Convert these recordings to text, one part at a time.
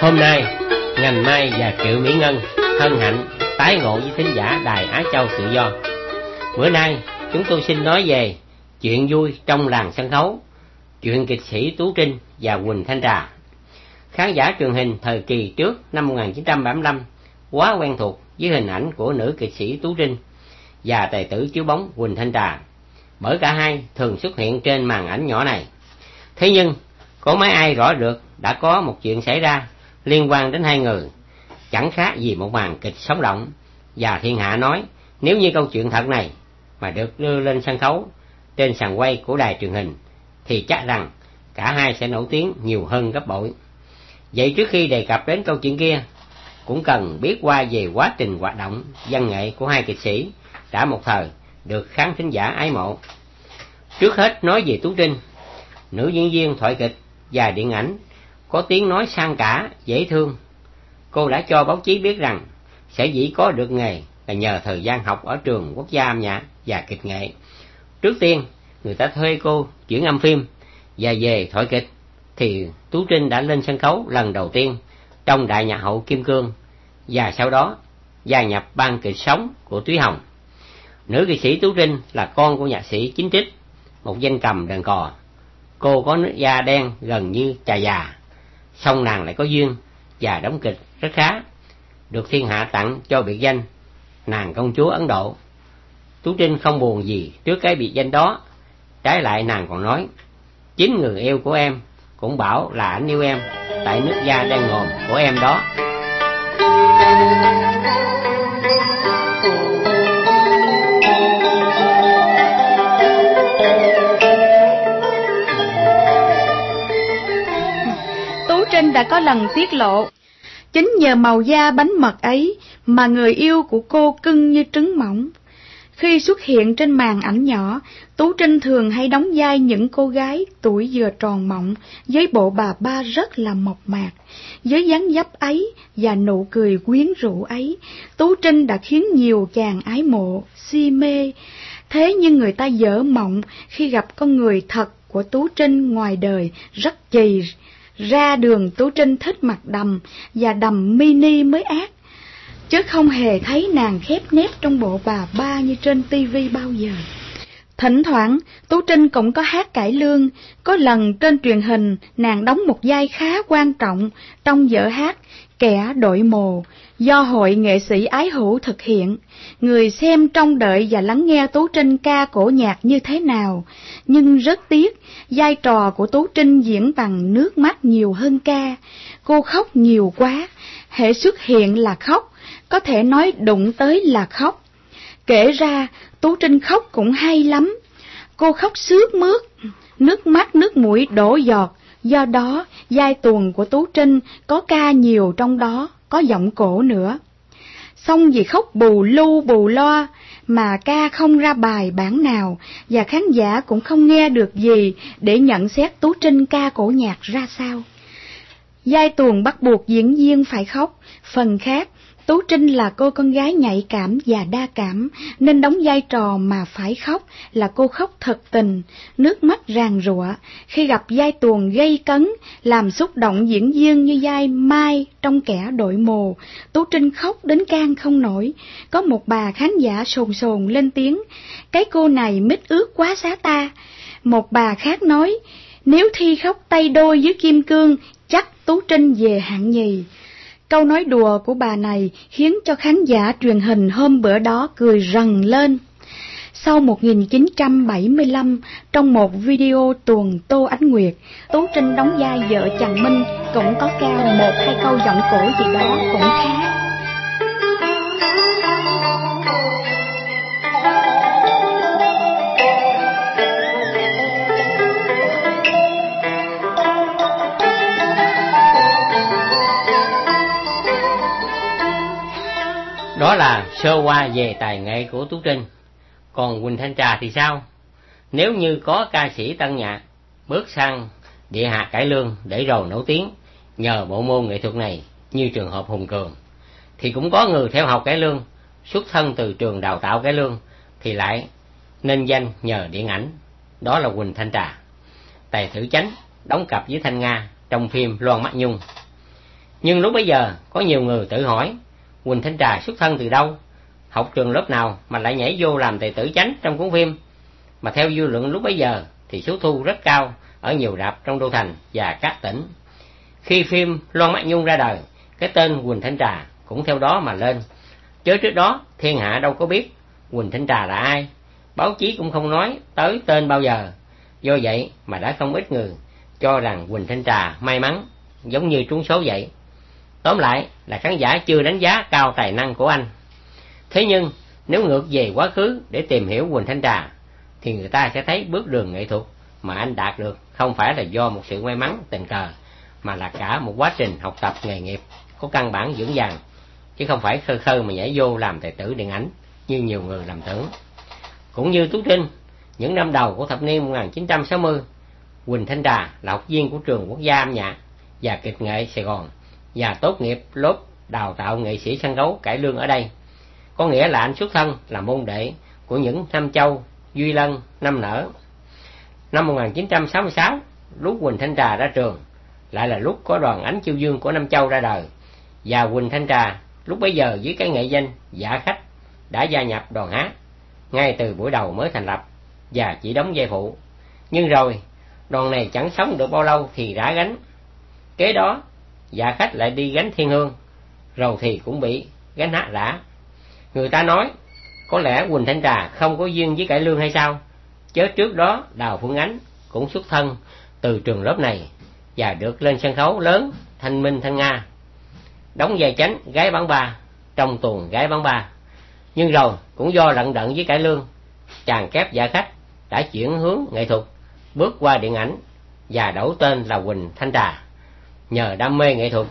Hôm nay, ngành mai và triệu Mỹ Ngân hân hạnh tái ngộ với thính giả Đài Á Châu Tự Do. Bữa nay, chúng tôi xin nói về chuyện vui trong làng sân khấu, chuyện kịch sĩ Tú Trinh và Quỳnh Thanh Trà. Khán giả truyền hình thời kỳ trước năm 1975 quá quen thuộc với hình ảnh của nữ kịch sĩ Tú Trinh và tài tử chiếu bóng Quỳnh Thanh Trà, bởi cả hai thường xuất hiện trên màn ảnh nhỏ này. Thế nhưng, có mấy ai rõ được đã có một chuyện xảy ra liên quan đến hai người, chẳng khác gì một màn kịch sống động, và thiên hạ nói nếu như câu chuyện thật này mà được đưa lên sân khấu trên sàn quay của đài truyền hình, thì chắc rằng cả hai sẽ nổi tiếng nhiều hơn gấp bội. Vậy trước khi đề cập đến câu chuyện kia, cũng cần biết qua về quá trình hoạt động văn nghệ của hai kịch sĩ đã một thời được khán thính giả ái mộ. Trước hết nói về Tú Trinh, nữ diễn viên thoại kịch và điện ảnh, có tiếng nói sang cả, dễ thương. Cô đã cho báo chí biết rằng sẽ dĩ có được nghề là nhờ thời gian học ở trường quốc gia âm nhạc và kịch nghệ. Trước tiên, người ta thuê cô chuyển âm phim và về thoại kịch thì Tú Trinh đã lên sân khấu lần đầu tiên trong đại nhạc hậu Kim Cương và sau đó gia nhập ban kịch sống của Túy Hồng. Nữ nghệ sĩ Tú Trinh là con của nhạc sĩ Chính Trích, một danh cầm đàn cò. Cô có nước da đen gần như trà già, song nàng lại có duyên và đóng kịch rất khá, được thiên hạ tặng cho biệt danh nàng công chúa Ấn Độ. Tú Trinh không buồn gì trước cái biệt danh đó, trái lại nàng còn nói, chính người yêu của em cũng bảo là anh yêu em tại nước da đen ngòm của em đó. Đã có lần tiết lộ, chính nhờ màu da bánh mật ấy mà người yêu của cô cưng như trứng mỏng. Khi xuất hiện trên màn ảnh nhỏ, Tú Trinh thường hay đóng vai những cô gái tuổi vừa tròn mọng với bộ bà ba rất là mộc mạc. Với dáng dấp ấy và nụ cười quyến rũ ấy, Tú Trinh đã khiến nhiều chàng ái mộ, si mê. Thế nhưng người ta dở mộng khi gặp con người thật của Tú Trinh ngoài đời rất chì. Ra đường Tú Trinh thích mặc đầm và đầm mini mới ác chứ không hề thấy nàng khép nép trong bộ bà ba như trên tivi bao giờ. Thỉnh thoảng, Tú Trinh cũng có hát cải lương, có lần trên truyền hình nàng đóng một vai khá quan trọng trong vở hát Kẻ đội mồ, do Hội Nghệ sĩ Ái Hữu thực hiện. Người xem trông đợi và lắng nghe Tú Trinh ca cổ nhạc như thế nào, nhưng rất tiếc, vai trò của Tú Trinh diễn bằng nước mắt nhiều hơn ca. Cô khóc nhiều quá, hệ xuất hiện là khóc, có thể nói đụng tới là khóc. Kể ra, Tú Trinh khóc cũng hay lắm. Cô khóc sướt mướt, nước mắt nước mũi đổ giọt, do đó giai tuồng của Tú Trinh có ca nhiều trong đó, có giọng cổ nữa. Xong vì khóc bù lu bù loa, mà ca không ra bài bản nào, và khán giả cũng không nghe được gì để nhận xét Tú Trinh ca cổ nhạc ra sao. Giai tuồng bắt buộc diễn viên phải khóc, phần khác Tú Trinh là cô con gái nhạy cảm và đa cảm, nên đóng vai trò mà phải khóc là cô khóc thật tình, nước mắt ràng rụa, khi gặp vai tuồng gây cấn, làm xúc động diễn viên như vai Mai trong kẻ đội mồ. Tú Trinh khóc đến can không nổi, có một bà khán giả sồn sồn lên tiếng, cái cô này mít ướt quá xá ta. Một bà khác nói, nếu thi khóc tay đôi với Kim Cương, chắc Tú Trinh về hạng nhì. Câu nói đùa của bà này khiến cho khán giả truyền hình hôm bữa đó cười rần lên. Sau 1975, trong một video tuồng Tô Ánh Nguyệt, Tú Trinh đóng vai vợ chàng Minh cũng có ca một hai câu giọng cổ gì đó cũng khá. Đó là sơ qua về tài nghệ của Tú Trinh. Còn Quỳnh Thanh Trà thì sao? Nếu như có ca sĩ tân nhạc bước sang địa hạt cải lương để rồi nổi tiếng nhờ bộ môn nghệ thuật này như trường hợp Hùng Cường, thì cũng có người theo học cải lương xuất thân từ trường đào tạo cải lương thì lại nên danh nhờ điện ảnh. Đó là Quỳnh Thanh Trà. Tài thử chánh đóng cặp với Thanh Nga trong phim Loan Mắt Nhung. Nhưng lúc bấy giờ có nhiều người tự hỏi, Quỳnh Thanh Trà xuất thân từ đâu? Học trường lớp nào mà lại nhảy vô làm tài tử chánh trong cuốn phim? Mà theo dư luận lúc bấy giờ thì số thu rất cao ở nhiều rạp trong đô thành và các tỉnh. Khi phim Loan Mắt Nhung ra đời, cái tên Quỳnh Thanh Trà cũng theo đó mà lên. Chớ trước đó thiên hạ đâu có biết Quỳnh Thanh Trà là ai, báo chí cũng không nói tới tên bao giờ. Do vậy mà đã không ít người cho rằng Quỳnh Thanh Trà may mắn, giống như trúng số vậy. Tóm lại là khán giả chưa đánh giá cao tài năng của anh. Thế nhưng, nếu ngược về quá khứ để tìm hiểu Quỳnh Thanh Trà, thì người ta sẽ thấy bước đường nghệ thuật mà anh đạt được không phải là do một sự may mắn tình cờ, mà là cả một quá trình học tập nghề nghiệp có căn bản vững vàng, chứ không phải khơ khơ mà nhảy vô làm tài tử điện ảnh như nhiều người làm tưởng. Cũng như Tú Trinh, những năm đầu của thập niên 1960, Quỳnh Thanh Trà là học viên của trường quốc gia âm nhạc và kịch nghệ Sài Gòn và tốt nghiệp lớp đào tạo nghệ sĩ sân khấu cải lương ở đây. Có nghĩa là anh xuất thân là môn đệ của những Nam Châu, Duy Lân, Năm Nở. Năm 1966, lúc Quỳnh Thanh Trà ra trường, lại là lúc có đoàn Ánh Chiêu Dương của Nam Châu ra đời. Và Quỳnh Thanh Trà lúc bấy giờ dưới cái nghệ danh giả khách đã gia nhập đoàn hát ngay từ buổi đầu mới thành lập và chỉ đóng vai phụ. Nhưng rồi, đoàn này chẳng sống được bao lâu thì đã gánh. Kế đó, giả khách lại đi gánh thiên hương, rồi thì cũng bị gánh hát rã. Người ta nói, có lẽ Quỳnh Thanh Trà không có duyên với cải lương hay sao? Chớ trước đó Đào Phương Ánh cũng xuất thân từ trường lớp này và được lên sân khấu lớn Thanh Minh Thanh Nga. Đóng vai chánh gái bán ba, trong tuồng gái bán ba. Nhưng rồi cũng do lận đận với cải lương, chàng kép giả khách đã chuyển hướng nghệ thuật, bước qua điện ảnh và đổi tên là Quỳnh Thanh Trà. Nhờ đam mê nghệ thuật,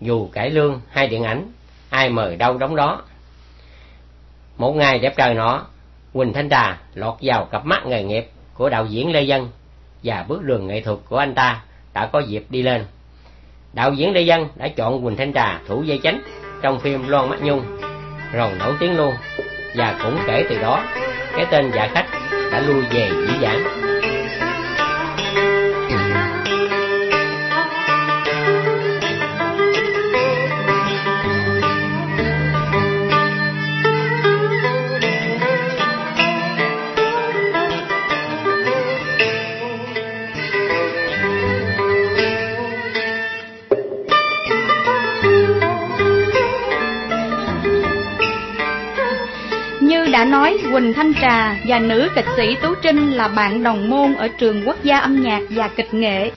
dù cải lương hay điện ảnh, ai mời đâu đóng đó. Một ngày đẹp trời nọ, Quỳnh Thanh Trà lọt vào cặp mắt nghề nghiệp của đạo diễn Lê Dân và bước đường nghệ thuật của anh ta đã có dịp đi lên. Đạo diễn Lê Dân đã chọn Quỳnh Thanh Trà thủ dây chánh trong phim Loan Mắt Nhung, rồi nổi tiếng luôn. Và cũng kể từ đó, cái tên giả khách đã lui về dĩ dãn. Quỳnh Thanh Trà và nữ kịch sĩ Tú Trinh là bạn đồng môn ở trường quốc gia âm nhạc và kịch nghệ.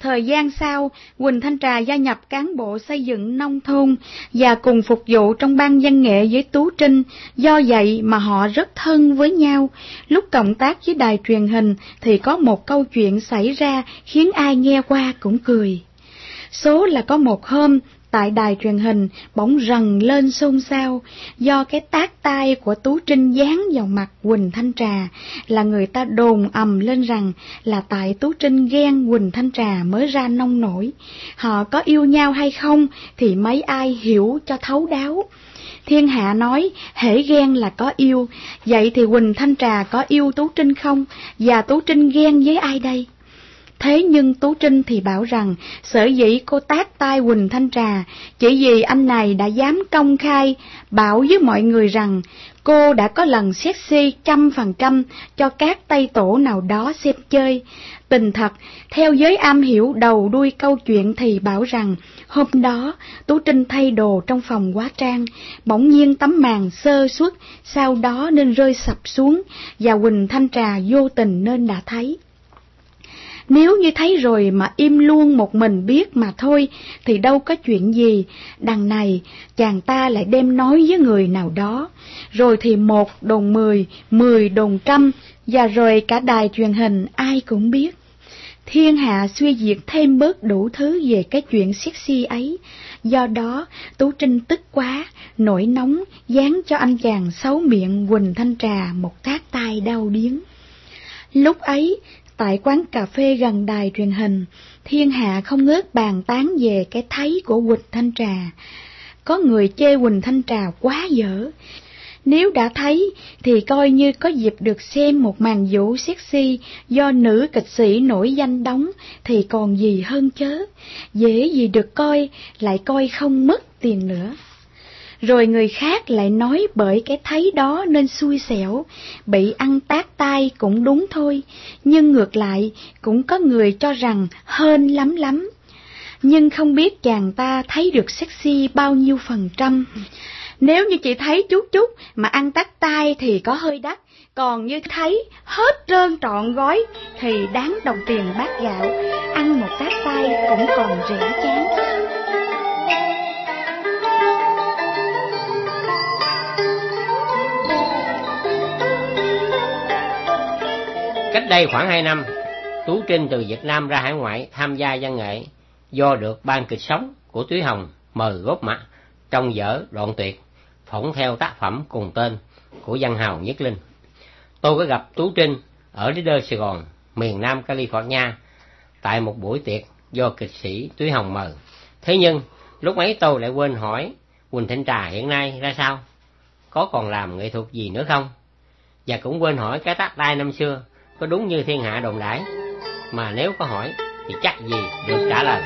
Thời gian sau, Quỳnh Thanh Trà gia nhập cán bộ xây dựng nông thôn và cùng phục vụ trong ban văn nghệ với Tú Trinh, do vậy mà họ rất thân với nhau. Lúc cộng tác với đài truyền hình thì có một câu chuyện xảy ra khiến ai nghe qua cũng cười. Số là có một hôm, tại đài truyền hình bỗng rần lên xôn xao do cái tác tai của Tú Trinh dán vào mặt Quỳnh Thanh Trà là người ta đồn ầm lên rằng là tại Tú Trinh ghen Quỳnh Thanh Trà mới ra nông nổi. Họ có yêu nhau hay không thì mấy ai hiểu cho thấu đáo. Thiên Hạ nói, hễ ghen là có yêu, vậy thì Quỳnh Thanh Trà có yêu Tú Trinh không? Và Tú Trinh ghen với ai đây? Thế nhưng Tú Trinh thì bảo rằng sở dĩ cô tác tai Quỳnh Thanh Trà chỉ vì anh này đã dám công khai bảo với mọi người rằng cô đã có lần sexy trăm phần trăm cho các tay tổ nào đó xem chơi. Tình thật, theo giới am hiểu đầu đuôi câu chuyện thì bảo rằng hôm đó Tú Trinh thay đồ trong phòng quá trang, bỗng nhiên tấm màn sơ suất, sau đó nên rơi sập xuống và Quỳnh Thanh Trà vô tình nên đã thấy. Nếu như thấy rồi mà im luôn một mình biết mà thôi, thì đâu có chuyện gì. Đằng này, chàng ta lại đem nói với người nào đó. Rồi thì một đồn mười, mười đồn trăm, và rồi cả đài truyền hình ai cũng biết. Thiên hạ suy diệt thêm bớt đủ thứ về cái chuyện sexy ấy. Do đó, Tú Trinh tức quá, nổi nóng, dán cho anh chàng xấu miệng Quỳnh Thanh Trà một tác tai đau điếng. Lúc ấy, Tại quán cà phê gần đài truyền hình, thiên hạ không ngớt bàn tán về cái thấy của Quỳnh Thanh Trà. Có người chê Quỳnh Thanh Trà quá dở, Nếu đã thấy thì coi như có dịp được xem một màn vũ sexy do nữ kịch sĩ nổi danh đóng thì còn gì hơn chớ, dễ gì được coi, lại coi không mất tiền nữa. Rồi người khác lại nói bởi cái thấy đó nên xui xẻo, bị ăn tát tai cũng đúng thôi, nhưng ngược lại cũng có người cho rằng hên lắm lắm. Nhưng không biết chàng ta thấy được sexy bao nhiêu phần trăm. Nếu như chị thấy chút chút mà ăn tắt tay thì có hơi đắt, còn như thấy hết trơn trọn gói thì đáng đồng tiền bát gạo, ăn một tát tay cũng còn rẻ chán. Cách đây khoảng 2 năm, Tú Trinh từ Việt Nam ra hải ngoại tham gia văn nghệ, do được ban kịch sống của Túy Hồng mời góp mặt trong dở đoạn tuyệt phỏng theo tác phẩm cùng tên của văn hào Nhất Linh. Tôi có gặp Tú Trinh ở Leader Sài Gòn, miền Nam California, tại một buổi tiệc do kịch sĩ Túy Hồng mời. Thế nhưng, lúc ấy tôi lại quên hỏi Quỳnh Thanh Trà hiện nay ra sao? Có còn làm nghệ thuật gì nữa không? Và cũng quên hỏi cái tác đai năm xưa có đúng như thiên hạ đồn đãi mà nếu có hỏi, thì chắc gì được trả lời.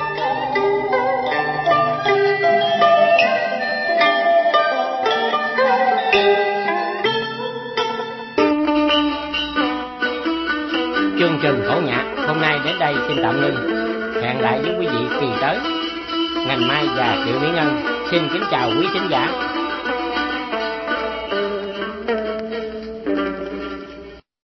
chương trình khổ nhạc hôm nay đến đây xin tạm ngưng. Hẹn lại với quý vị kỳ tới. Ngành mai và triệu mỹ ngân xin kính chào quý khán giả.